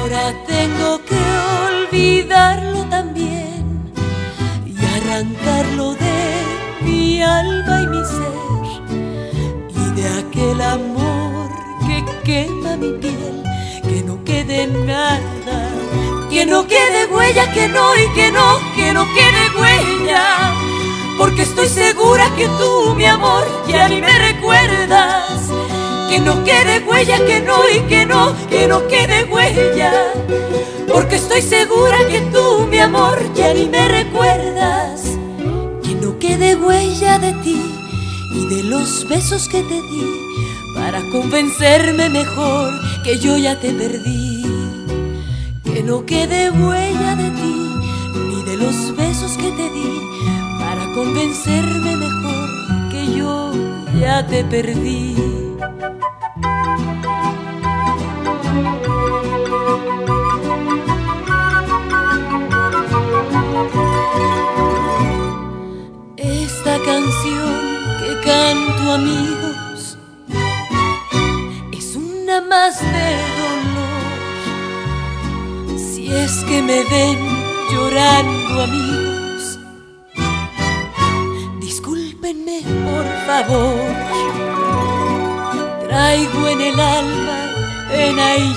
Ahora tengo que olvidarlo también y arrancarlo de mi alma y mi ser y de aquel amor que quema mi piel, que no quede nada, que no quede huella, que no y que no, que no quede huella, porque estoy segura que tú, mi amor, ya ni me recuerdas que no quede huella, que no y que no, que no quede huella. Porque estoy segura que tú, mi amor, ya ni me recuerdas. Que no quede huella de ti y de los besos que te di para convencerme mejor que yo ya te perdí. Que no quede huella de ti ni de los besos que te di para convencerme mejor que yo ya te perdí. Amigos es una más de dolor. Si es que me ven llorando amigos, discúlpenme por favor. Traigo en el alma pena y